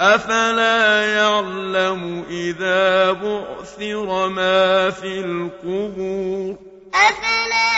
أَفَلَا يَعْلَمُ إِذَا بُعْثِرَ مَا فِي الْقُبُورِ أَفَلَا يَعْلَمُ